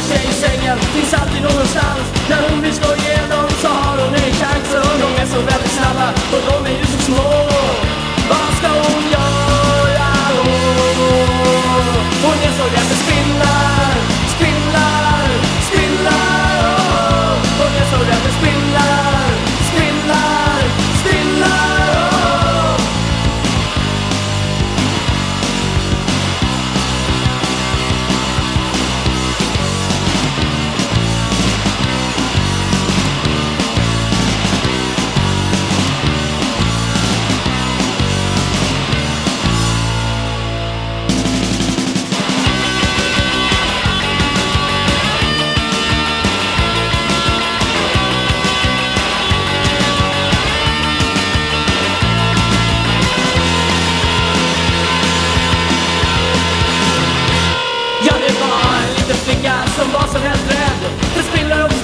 Sig i sängen, finns alltid någonstans När hon vill slå Lite flicka som vad som helst rädd Det spiller upp